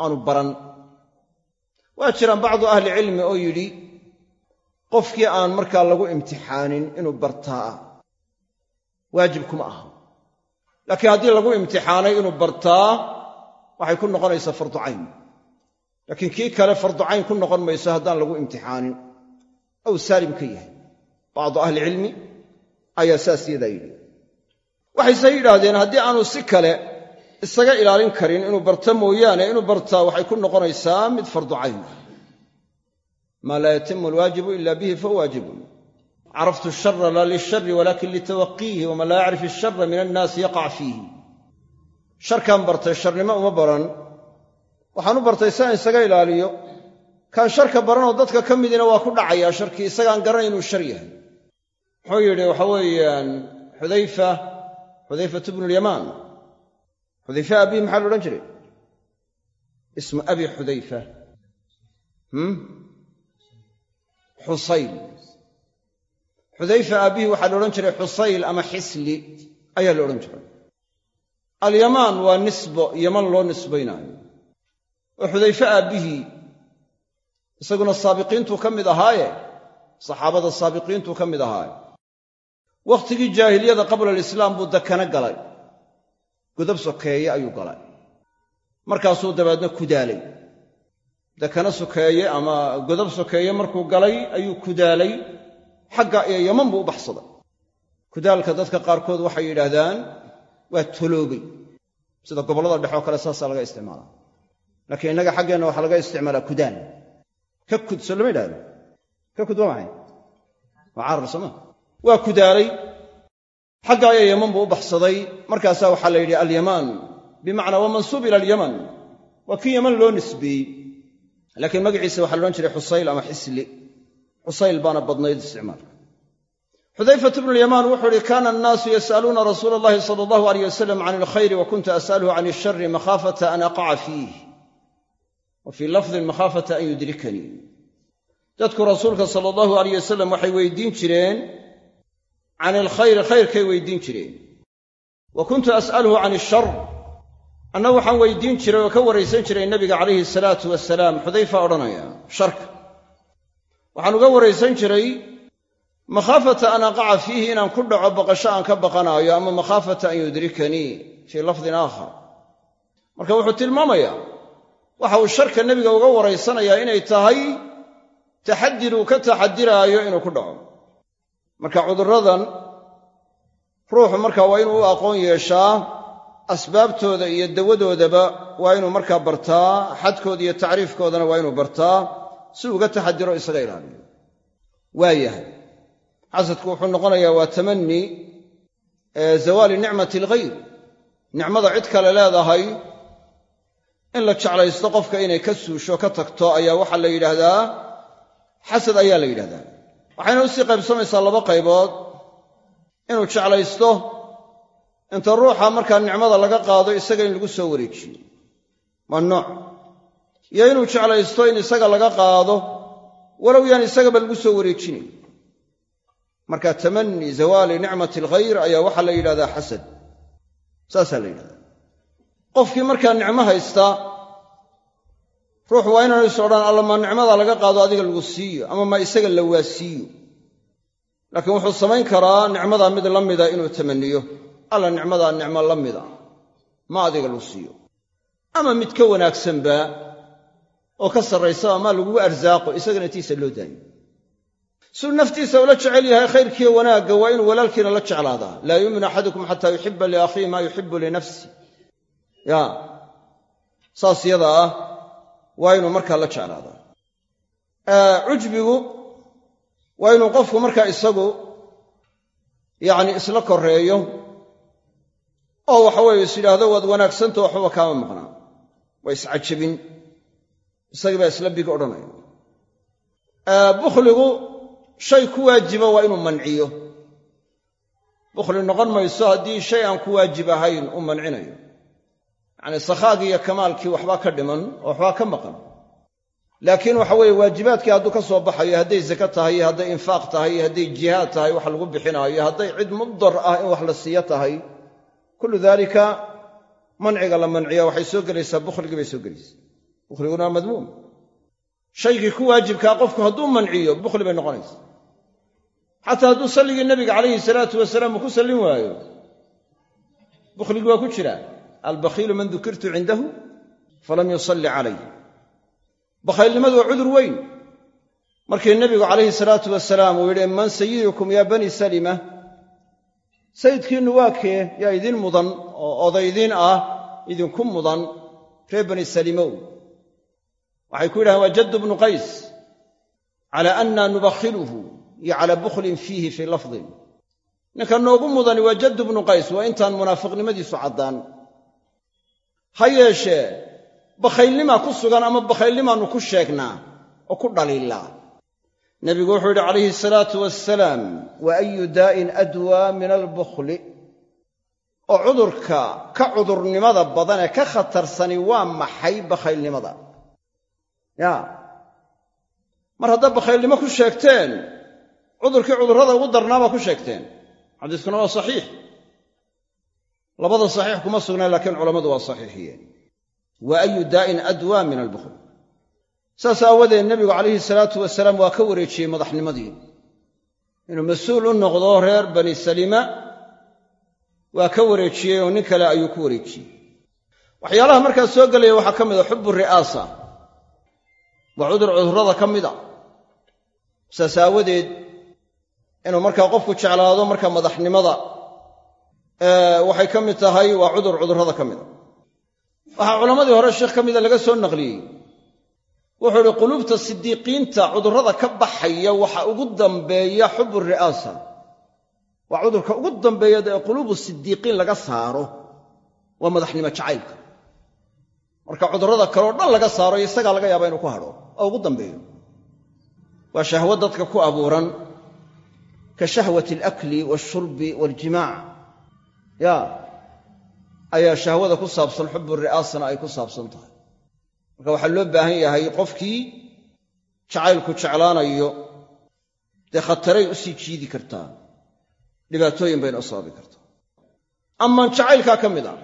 [SPEAKER 1] aanu baran. Waa jiraan bacdu ahli cilmi oo yidhi qofkii aan markaa lagu imtixaanin inuu bartaa. Waajib kuma aha. Laakiin haddii lagu imtixaanay inuu bartaa waxay ku noqonaysaa farducayn laakiin kii kale farducayn ku noqon mayso haddaan lagu imtixaanin. Ou saalim ka yahay. Bacdu ahlicilmi ayaa saas yadaa yidhi. Waxayse yidhaahdeen haddii aanu si kale isaga ilaalin karin inuu barta mooyaane inuu bartaa waxay ku noqonaysaa mid farducayn ah maa laa yatimu alwaajibu ila bihi fahuwa waajibun caraftu shara laa lilshari walakin litawaqiihi waman laa yacrif ishara min annaasi yaqac fiihi sharkaan bartay sharnimo uma baran waxaan u bartay si aan isaga ilaaliyo kaan sharka baranoo dadka ka midina waa ku dhacayaa sharkii isagaan garanay inuu shar yahay muxuu yidhi waxa weeyaan xudayfa xudayfatu bnu lyamaan xudayfa abihi maxaa la odhan jiray abi xudayfa xusayl xudayfa aabbihi waxaa la odhan jiray xusayl ama xisli ayaa la odhan jiray. Alyamaan waa nisbo yaman loo nisbaynaayo. Oo xudayfe aabbihii isaguna saabiqiintuu ka mid ahaaye? Saxaabada saabiqiintuu ka mid ahaaye. Wakhtigii jaahiliyada qabla alislaam buu dakana galay. Godab sokeeye ayuu galay. Markaasuu dabeedna kudaalay dakana sokeeye ama godab sokeeye markuu galay ayuu kudaalay xagga iyo yaman buu u baxsaday. Kudaalka dadka qaarkood waxay yidhaahdaan waa toloobay sida gobollada dhexe oo kale saasaa laga isticmaalaa. Laakiin innaga xaggeenna waxaa laga isticmaalaa kudaal ka kud soo lama yidhahdo ka kud waa maxay? Waa carar sooma waa kudaalay. Xagga ayaa yaman buu u baxsaday. Markaasaa waxaa la yidhi alyamaan. Bimacnaa waa mansuub ila alyaman waa kii yaman loo nisbeeyey laakiin magaciisa waxaa la odhan jiray xusayl ama xisli. Xusayl baana badnayd isticmaalka. Xudayfat bnu lyamaan wuxuu uhi kaana annaasu yas'aluuna rasuula allahi sala allahu alayh wasalam can alkhayri wa kuntu as'aluhu can ishari makhaafata an aqaca fiih wa fii lafdin makhaafata an yudrikanii. Dadku rasuulka sala allahu alayh wasalam waxay weydiin jireen can alkhayri khayrkay weydiin jireen. Wa kuntu as'aluhu can ishar anna waxaan weydiin jiray oo ka waraysan jiray nebiga calayhi salaatu wasalaam xudayfa odhanaya sharka waxaan uga waraysan jiray makhaafata an aqaca fiihi inaan ku dhaco baqasho aan ka baqanaayo ama makhaafata an yudrikanii fii lafdin aakhar. Marka wuxuu tilmaamayaa waxa uu sharka nebiga uga waraysanayaa inay tahay taxadir uu ka taxadiraayo inuu ku dhaco. Marka cudurradan ruuxu marka waa inuu u aqoon yeeshaa asbaabtooda iyo dawadoodaba waa inuu markaa bartaa xadkooda iyo tacriifkoodana waa inuu bartaa si uga taxadiro isaga ilaaliyo. Waayahay xasadku wuxuu noqonayaa waa tamani zawaali nicmati alghayr. Nicmada cid kale leedahay in la jeclaysto qofka inay ka suusho ka tagto ayaa waxaa la yidhaahdaa xasad ayaa la yidhahdaa waxayna u sii qaybsamaysaa laba qaybood. Inuu jeclaysto inta ruuxa markaa nicmada laga qaado isaga in lagu soo wareejiyo. Waa nooc. Iyo inuu jeclaysto in isaga laga qaado walow yaan isagaba lagu soo wareejinayn marka tamani zawaali nicmati alkhayr ayaa waxaa la yidhahdaa xasad. Saasaa la yidhahdaa. Qofkii markaa nicmo haysta ruux waa inaanu is odhan alla ma nicmada laga qaado adiga lagu siiyo ama ma isaga la waasiiyo laakiin wuxuu samayn karaa nicmadaa mid la mida inuu tamaniyo alla nicmadaa nicmo la mida ma adiga lagu siiyo. Ama mid ka wanaagsanba oo ka sarraysaba maa lagugu arsaaqo isagana tiisa loo daayo. Siduu naftiisa ula jecel yahay khayrkiiyo wanaagga waa inuu walaalkiina la jeclaadaa. Laa yuuminu axadukum xataa yuxiba liakhiihi maa yuxibu linafsi ya saas yada ah waa inuu markaa la jeclaadaa. Cujbigu waa inuu qofku markaa isagu yacni isla koreeyo oo waxaweye is yidhaahdo waad wanaagsanta waxbaba kaama maqnaa waa iscajabin isagii baa isla odhanaya. Bukhligu shay ku waajiba waa inuu manciyo. Bukhli noqon mayso haddii shay aan ku waajib ahayn u mancinayo. Yacnii sakhaagii iyo kamaalkii waxbaa ka dhiman oo waxbaa ka maqan. Laakiin waxa weeye waajibaadkii hadduu ka soo baxayo hadday zake tahay iyo hadday infaaq tahay iyo hadday jihaad tahay wax lagu bixinaayo hadday cid mudar ah in wax la siiyo tahay kullu daalika manciga la manciya waxay soo gelaysaa bukhligii bay soo gelaysaa. Bukhliguna waa madmuum. Shaygii ku waajibkaa qofku hadduu manciyo bukhli bay noqonaysa xataa hadduu salligii nebiga calayhi salaatu wasalaam uu ku sallin waayo bukhligii waa ku jiraa albakhiilu man dukirtu cindahu falam yusalli calayh bakhaylnimadu waa cudur weyn. Markii nebigu calayhi salaatu wasalaam uu yidhi man sayidukum yaa bani salima sayidkiinnu waa kee yaa idin mudan oo odaydin ah idinku mudan reer bani salimow. Waxay ku yidhahdeen waa jaddu bnu qays calaa anna nubakhiluhu iyo calaa bukhlin fiihi fii lafdin. Ninka noogu mudani waa jaddu bnu qays waa intaan munaafiqnimadiisu caddaan. Ha yeeshee bakhaylnimaa ku sugan ama bakhaylnimaannu ku sheegnaa oo ku dhaliilaa nebigu wuxuu yidhi calayhi salaatu wasalaam wa ayu daa'in adwaa min albukhli. Oo cudurka ka cudurnimada badan ee ka khatarsani waa maxay bakhaylnimada? Yaa mar haddaa bakhaylnimo ku sheegteen cudurkii cudurrada ugu darnaabaa ku sheegteen. Xadiiskuna waa saxiix. Labada saxiix kuma sugnay laakiin culammadu waa saxiixiyeen wa ayu daa'in adwaa min albukhl saas aawadeed nebigu calayhi salaatu wasalaam waa ka wareejiyey madaxnimadii inuu mas'uul u noqdo reer bani salima waa ka wareejiyey oo nin kale ayuu ku wareejiyey. waxyaalaha markaas soo gelaya waxaa ka mid a xubu ri'aasa. waa cudur cudurrada ka mid a. saas aawadeed inuu markaa qofku jeclaado marka madaxnimada waxay ka mid tahay waa cudur cudurrada ka mida waxaa culammadii hore sheekh ka mida laga soo naqliyey wuxuu idhi quluubta sidiiqiinta cudurrada ka baxaya waxa ugu dambeeya xubu ri'aasa. Waa cudurka ugu dambeeya ee quluubu sidiiqiin laga saaro waa madaxnimo jacaylka. Marka cudurrada kaleo dhan laga saaro isagaa laga yaaba inuu ku hadho oo ugu dambeeyo. Waa shahwo dadka ku abuuran ka shahwati alakli waalshurbi waaljimaac ya ayaa shahwada ku saabsan xubu ri'aasana ay ku saabsan tahay marka waxaa loo baahan yahay qofkii jacaylku jeclaanayo dee khataray u sii jiidi kartaa dhibaatooyin bayna u sababi kartaa ammaan jacaylkaa ka mid a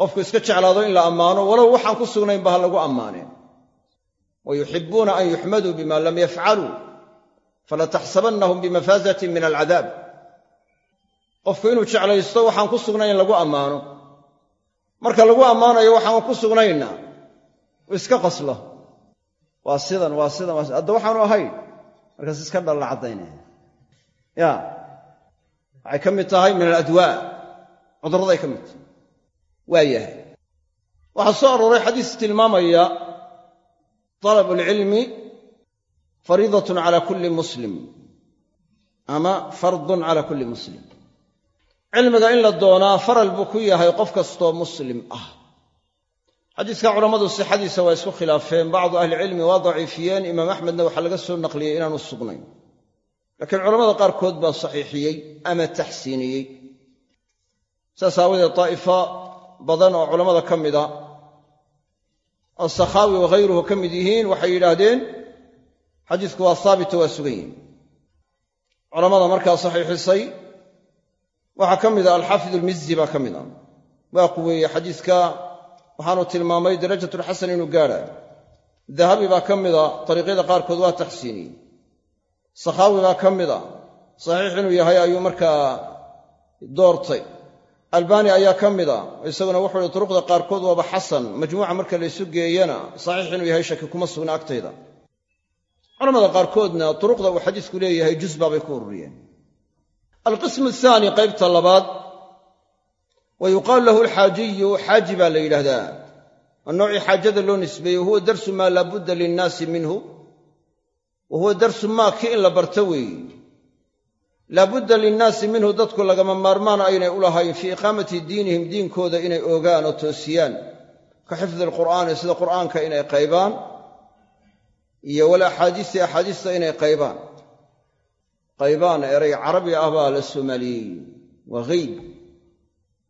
[SPEAKER 1] qofku iska jeclaado in la ammaano walow waxaan ku sugnaynba ha lagu ammaaneen wa yuxibbuuna an yuxmaduu bima lam yafcaluu falataxsabannahum bimafaazatin min alcadaab. Qofku inuu jeclaysto waxaan ku sugnayn in lagu ammaano. Marka lagu ammaanayo waxaan ku sugnayna uu iska qaslo waa sidan waa sidan hadda waxaanu ahayn. Markaas iska dhalla caddaynaya ya. Waxay ka mid tahay min aladwaa cudurraday ka mid tahay. Waa yahay. Waxaa soo arooray xadiis tilmaamaya talabu alcilmi fariidatun cala kulli muslim ama fardun cala kulli muslim. Cilmiga in la doonaa faral buu ku yahay qof kastoo muslim ah xadiiska culammadu sixadiisa waa isku khilaafeen bacdu ahlicilmi waa daciifiyeen imaam axmedna waxaa laga soo naqliyey inaanu sugnayn. Laakiin culamada qaarkood baa saxiixiyey ama taxsiiniyey. Saas aawadeed daa'ifo badan oo culammada ka mida oo sakhaawi waghayruhu ka mid yihiin waxay yidhaahdeen xadiisku waa haabito waa sugan yihiin culammada markaa saxiixisay waxaa ka mida alxaafid almizzi baa ka mid a. Waa quweeye xadiiska waxaanu tilmaamay darajatulxasan inuu gaadhaayo dahabi baa ka mida dariiqyada qaarkood waa taxsiiniyey sakhaawi baa ka mida saxiix inuu yahay ayuu markaa doortay. Albaani ayaa ka mida isaguna wuxuu ihi turuqda qaarkood waaba xasan majmuuca marka laysu geeyana saxiix inuu yahay shaki kuma sugna agtayda. Culamada qaarkoodna turuqda uu xadiisku leeyahay jusbaabay ku ururiyeen. Alqismu ahaani qaybta labaad wa yuqaalu lahu alxaajiyu xaaji baa la yidhaahdaa waa noocii xaajada loo nisbeeyey wahuwa darsu maa laabudda linnaasi minhu wa huwa darsu maa ki in la barto weeye laabudda linnaasi minhu dadku lagama maarmaan aynay u lahayn fii iqaamati diinihim diinkooda inay ogaan oo toosiyaan ka xifdi alqur'aani sida qur'aanka inay qaybaan iyo wal axaadiisi axaadiista inay qaybaan eray carabi ah la soomaaliyey waa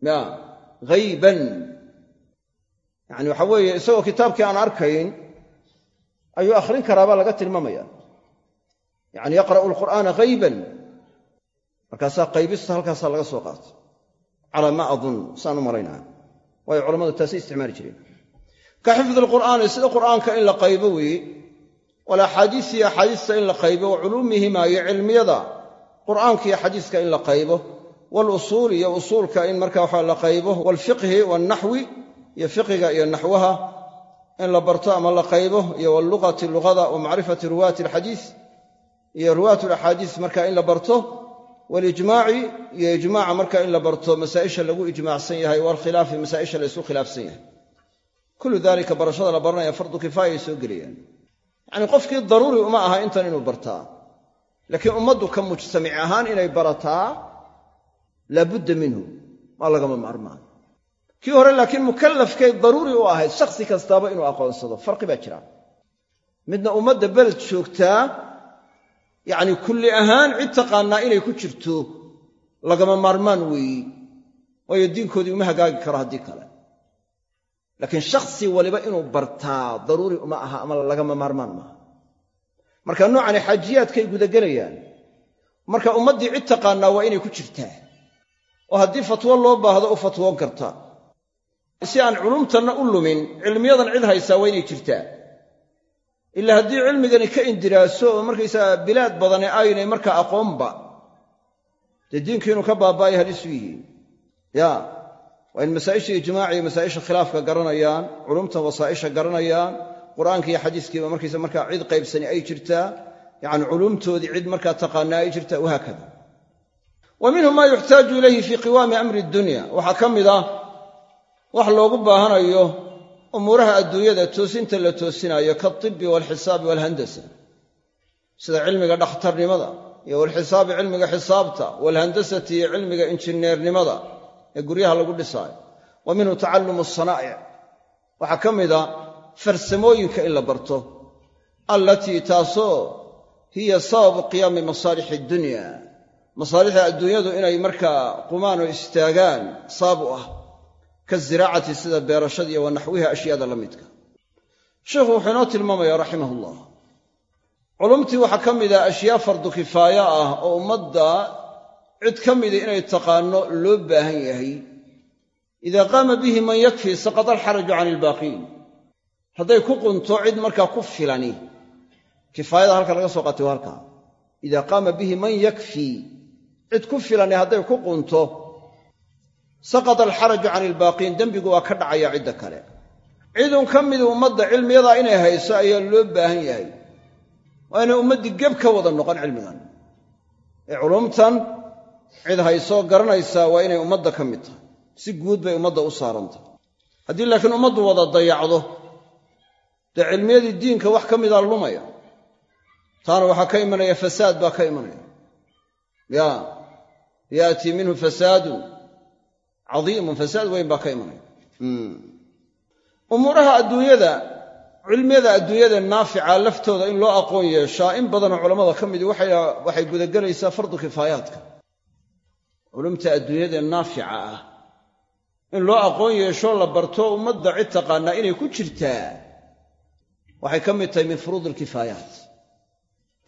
[SPEAKER 1] ya hayban yacni waxa weeye isagoo kitaabkii aan arkayn ayuu akhrin karaabaa laga tilmaamaya. yacni yaqra'u alqur'aana hayban markaasaa qaybista halkaasaa laga soo qaatay calaa maa adun saan u malaynaya waayo culammadu taasay isticmaali jireen. ka xifdi alqur'aani sida qur'aanka in la qaybo weeye walaxaadiis iyo axaadiista in la qaybo. wa culuumihima iyo cilmiyada qur'aanka xadiiska in la qaybo walusuul iyo usuulka in marka waxa la qaybo waalfiqhi waalnaxwi iyo fiqiga iyo naxwaha in la barto ama la qaybo iyo wallugati luqada wa macrifati ruwaati alxadiis iyo ruwaat alaxaadiis marka in la barto walijmaaci iyo ijmaaca marka in la barto masaa'isha lagu ijmaacsan yahay waalkhilaafi masaa'isha la isku khilaafsan yahay. Kullu dalika barashada la baranaya fardu kifaaya ay soo gelayaan yacnii qofkii daruuri uma aha intan laabudda minhu waa lagama maarmaan. Kii hore laakiin mukallafkay daruuri u ahayd shakhsi kastaaba inuu aqoonsado farqi baa jira. Midna ummadda beled joogtaa yacni kulli ahaan cid taqaannaa inay ku jirto lagama maarmaan weeyi. Waayo diinkoodii uma hagaagi karo haddii kale. Laakiin shakhsi waliba inuu bartaa daruuri uma aha ama lagama maarmaan maaha. Marka noocani xaajiyaadkay gudagelayaan marka ummaddii cid taqaannaa waa inay ku jirtaa oo haddii fatwo loo baahdo u fatwoon karta. Si aan culumtanna u lumin cilmiyadan cid haysaa waa inay jirtaa. Ilaa haddii cilmigani ka indiraaso oo markaysaga bilaad badani aynay markaa aqoonba. Dee diinkii inuu ka baaba'ay halisu yihiin. Ya waa in masaa'isha ijmaaca iyo masaa'isha khilaafka garanayaan culumtan wasaa'isha garanayaan qur'aanka iyo xadiiskiiba markaysa markaa cid qaybsani ay jirtaa yacni culumtoodii cid markaa taqaanaa ay jirtaa wahaakada wa minhu maa yuxtaaju ilayhi fii qiwaami amri dunya. Waxaa ka mid ah wax loogu baahanayo umuuraha adduunyada toosinta la toosinaayo kaatibi waalxisaabi waalhandasa sida cilmiga dhakhtarnimada iyo walxisaabi cilmiga xisaabta waalhandasati iyo cilmiga injineernimada ee guryaha lagu dhisaayo. Wa minhu tacallumu asanaa'ic waxaa ka mid a farsamooyinka in la barto allatii taasoo hiya sababu qiyaami masaalixi addunya masaalixda adduunyadu inay markaa qumaan oo istaagaan sabab u ah kaziraacati sida beerashada iyo wa naxwiha ashyaada la midka. Sheikhu wuxuu inoo tilmaamaya raximah ullah culumtii waxaa ka mid ah ashyaa fardu kifaaya ah oo ummadda cid ka mida inay taqaanno loo baahan yahay. Idaa qaama bihi man yakfii saqada alxaraju cani ilbaaqiin hadday ku qunto cid markaa ku filani. Kifaayada halka laga soo qaatay waa idaa qaama bihi man yakfii cid ku filani hadday ku qunto saqada alxaraju cani ilbaaqiin dembigu waa ka dhacaya cidda kale. Cidun ka midi ummadda cilmiyadaa inay hayso ayaa loo baahan yahay. Waa inay ummaddii geb ka wada noqon cilmigan. Ee culumtan cid haysoo garanaysaa waa inay ummadda ka mid tahay. Si guud bay ummadda u saarantah haddii laakiin ummaddu wada dayacdo dee cilmiyadii diinka wax ka midaa lumaya taana waxaa ka imanaya fasaad baa ka imanaya. Ya yaatii minhu fasaadun cadiimun fasaad weyn baa ka imanaya. Umuuraha adduunyada cilmiyada adduunyada naafica laftooda in loo aqoon yeeshaa in badanoo culammada ka midi waxay gudagelaysaa fardu kifaayaadka culumta adduunyada naafica ah in loo aqoon yeesho la barto ummadda cid taqaanaa inay ku jirtaa waxay ka mid tahay min furuud alkifaayaat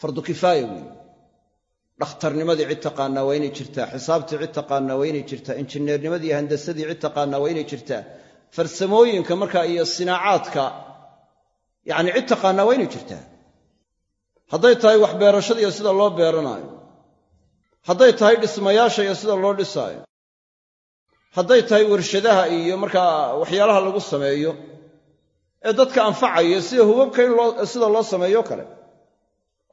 [SPEAKER 1] fardu kifaaya weeye dhakhtarnimadii cid taqaanaa waa inay jirtaa xisaabtii cid taqaanaa waa inay jirtaa injineernimadii iyo handasadii cid taqaanaa waa inay jirtaa. Farsamooyinka markaa iyo sinaacaadka yacni cid taqaanaa waa inay jirtaa. Hadday tahay waxbeerashada iyo sida loo beeranaayo. Hadday tahay dhismayaasha iyo sida loo dhisaayo. Hadday tahay warshadaha iyo markaa waxyaalaha lagu sameeyo ee dadka anfacaya sida hubabka in sida loo sameeyo kale.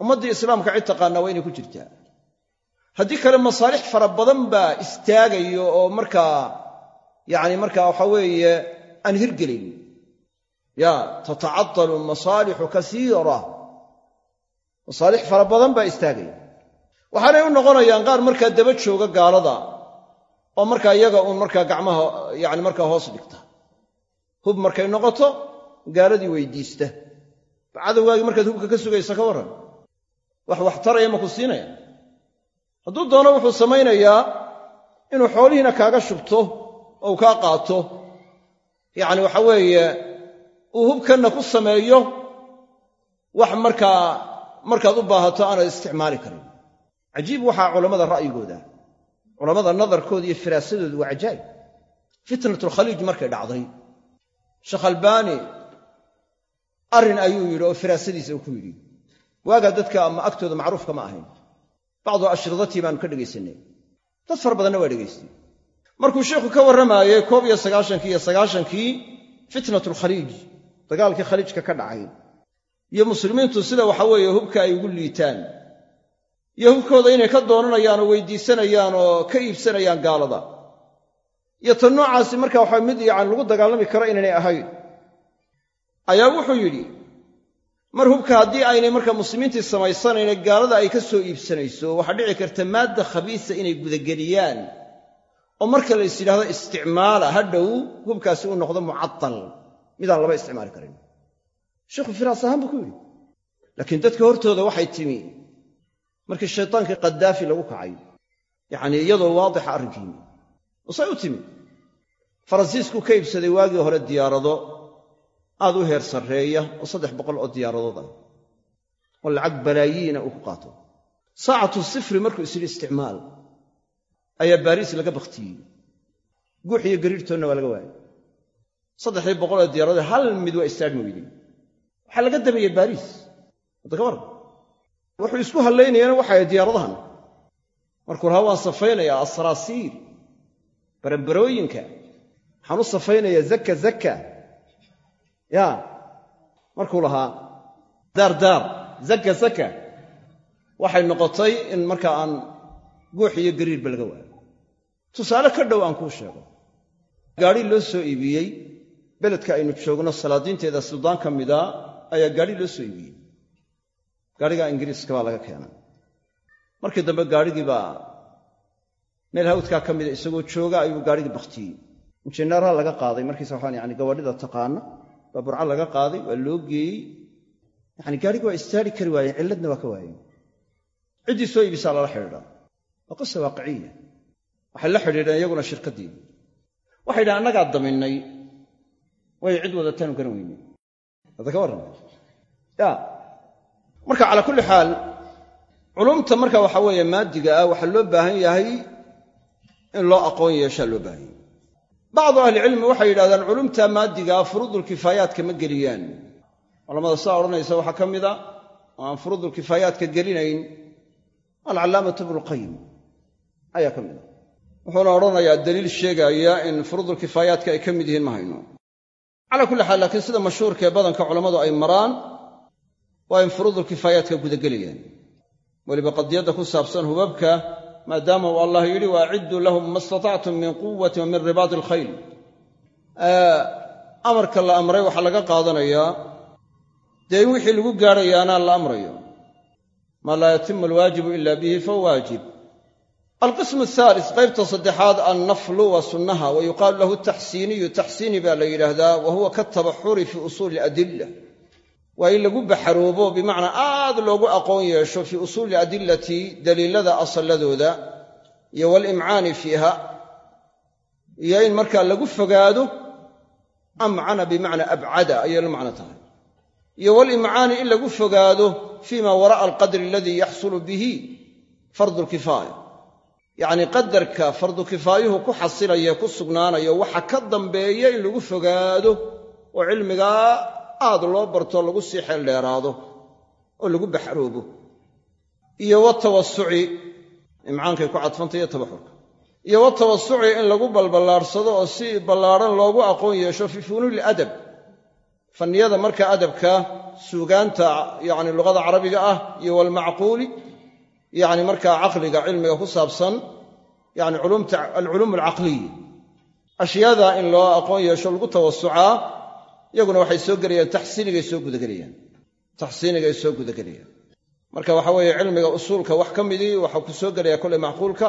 [SPEAKER 1] Ummaddii islaamka cid taqaanaa waa inay ku jirtaa haddii kale masaalix fara badan baa istaagayo oo markaa yacni markaa waxa weeye aan hirgelin. Ya tatacadalu masaalixu kasiira. Masaalix fara badan baa istaagaya waxaanay u noqonayaan qaar markaa daba jooga gaalada oo markaa iyaga uun markaa gacmaha yani markaa hoos dhigta. Hub markay noqoto gaaladii weydiista. Cadowgaagii markaad hubka ka sugaysa ka warran. Wax waxtaraya ma ku siinaya hadduu doono wuxuu samaynayaa inuu xoolihiina kaaga shubto oo kaa qaato. Yacni waxa weeye uu hubkanna ku sameeyo wax markaa markaad u baahato aanad isticmaali karin. Cajiib waxaa culammada ra'yigooda. Culammada nadarkooda iyo firaasadooda waa cajaa'ib. Fitnatulkhaliij markay dhacday. Sheekh albaani arrin ayuu yidhi oo firaasadiisa uu ku yidhi. Waagaa dadka ama agtooda macruufka ma ahayn bacdu ashridatii baanu ka dhegaysanay dad fara badanna waa dhegaystay markuu sheikhu ka warramaayey koob iyo sagaashankii iyo sagaashankii fitnatulkhaliij dagaalkii khaliijka ka dhacay iyo muslimiintu sida waxa weeye hubka ay ugu liitaan iyo hubkooda inay ka doonanayaan oo weydiisanayaan oo ka iibsanayaan gaalada iyo tan noocaasi marka waxa mid yacani lagu dagaalami karo inaynay ahayn ayaa wuxuu yidhi mar hubka haddii aynay marka muslimiintii samaysanayn gaalada ay ka soo iibsanayso waxaa dhici karta maadda khabiisa inay gudageliyaan. Oo marka la is yidhahdo isticmaala ha dhow hubkaasi uu noqdo mucatal midaan laba isticmaali karin. Sheikhu firaas ahaan buu ku yidhi laakiin dadka hortooda waxay timi markii shaytaankii kadaafi lagu kacay yacnii iyadoo waadixa arrinkiimi usay u timi faransiisku ka iibsaday waagii hore diyaarado aad u heer sarreeya oo saddex boqol oo diyaaradood ah oo lacag balaayiina uu ku qaato. Saacatu sifri markuu is yidhi isticmaal ayaa baariis laga bakhtiyey guux iyo gariirtoonna waa laga waayay. Saddexdii boqol oo diyaaradood hal mid waa istaadhmi weydey waxaa laga dabayey baariis wadda ka warran. Wuxuu isku hallaynayaana waxay diyaaradahan. Markuu lahaa waan safaynayaa asraasiir baranbarooyinka. Waxaan u safaynayaa zaka zaka ya markuu lahaa daar daar zaka zaka waxay noqotay in markaa aan guux iyo gariirba laga waayo. Tusaale ka dhow aan kuu sheego. Gaadhi loo soo iibiyey beledka aynu joogno salaadiinteeda suldaan ka mida ayaa gaadhi loo soo iibiyey. Gaadhigaa ingiriiska baa laga keenay. Markii dambe gaadhigii baa meel hawdkaa ka mida isagoo jooga ayuu gaadhigii bakhtiyey injineeraha laga qaaday markiisa waxaan yani gabadhida taqaana baa burco laga qaaday waa loo geeyey. Yani gaadhigi waa istaari kari waayeen cilladna waa ka waayeen ciddii soo iibisaa lala xidhiidhaa. Waa qisa waaqiciya waxay la xidhiidheen iyaguna shirkaddii waxay yidhahan annagaa daminnay. Waayo cid wadataanu garan weynay hadda ka warran ya marka calaa kulli xaal culumta marka waxa weeye maadiga ah waxaa loo baahan yahay in loo aqoon yeeshaa loo baahan yahay bacdu ahlicilmi waxay yidhahdaan culumta maadigaa furuudulkifaayaadka ma geliyaan culamada sidaa odhanaysa waxaa ka mida oo aan furuudulkifaayaadka gelinayn alcallaamatu ibnuqayim ayaa ka mida wuxuuna odhanayaa daliil sheegaaya in furuudulkifaayaadka ay ka mid yihiin ma hayno calaa kulli xaal laakiin sida mashhuurka ee badanka culammadu ay maraan waa in furuudulkifaayaadka gudagelayaan weliba qadiyadda ku saabsan hubabka maadaama uu allah yidhi waacidduu lahum ma istatactum min quwati wa min ribaadi alkhayl. Amarka la amray waxaa laga qaadanayaa dee in wixii lagu gaadhayaana la amrayo. Maa laa yatimu alwaajibu ila bihi fahuwa waajib. Alqismu ahaalis qaybta saddexaad annaflu waa sunnaha wa yuqaalu lahu taxsiiniyu taxsiini baa la yidhaahdaa wa huwa katabaxuri fii usuuli adilla waa in lagu baxaroobo bimacnaa aad loogu aqoon yeesho fii usuuli adillati daliilada asalladooda iyo walimcaani fiiha iyo in markaa lagu fogaado amcana bimacnaa abcada ayay la macno tahay. Iyo walimcaani in lagu fogaado fii ma wara'a alqadri aladii yaxsulu bihi fardu lkifaaya yacnii qadarka fardu kifaayuhu ku xasilaye ku sugnaanayo waxa ka dambeeya in lagu fogaado oo cilmigaa aad loo barto lagu sii xeel dheeraado oo lagu baxroobo. Iyo watawasuci imcaankay ku cadfantay iyo tabaxurka. Iyo watawasuci in lagu balballaadhsado oo si ballaadhan loogu aqoon yeesho fii funuuni adab fanniyada marka adabka suugaanta yacni luqada carabiga ah iyo walmacquuli yacni markaa caqliga cilmiga ku saabsan yani alculuum alcaqliya ashyaada in loo aqoon yeesho lagu tawasucaa iyaguna waxay soo gelayaan taxsiinigay soo gudagelayaan taxsiinigay soo gudagelayaan marka waxa weeye cilmiga usuulka wax ka midii waxaa ku soo gelaya kolley macquulka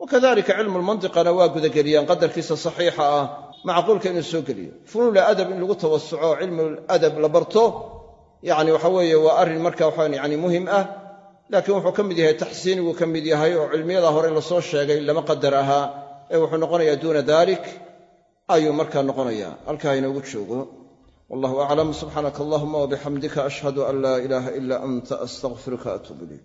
[SPEAKER 1] wa kadalika cilmu lmantiqana waa gudageliyaan qadarkiisa saxiixa ah macquulka inuu soo geliyo. Funuula adab in lagu tawasuco cilmu adab la barto yani waxa weeye waa arrin marka waxaan yani muhiim ah laakiin wuxuu ka mid yahay taxsiiniguu ka mid yahay oo cilmiyada hore la soo sheegay lama qadar ahaa ee wuxuu noqonayaa duuna dalik ayuu markaa noqonayaa. Halkaa inoogu joogo. Wallahu aclam subxaanaka allahuma wabixamdika ashhadu an laa ilaaha ila anta astaqfiruka atuub ilayk